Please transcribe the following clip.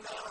على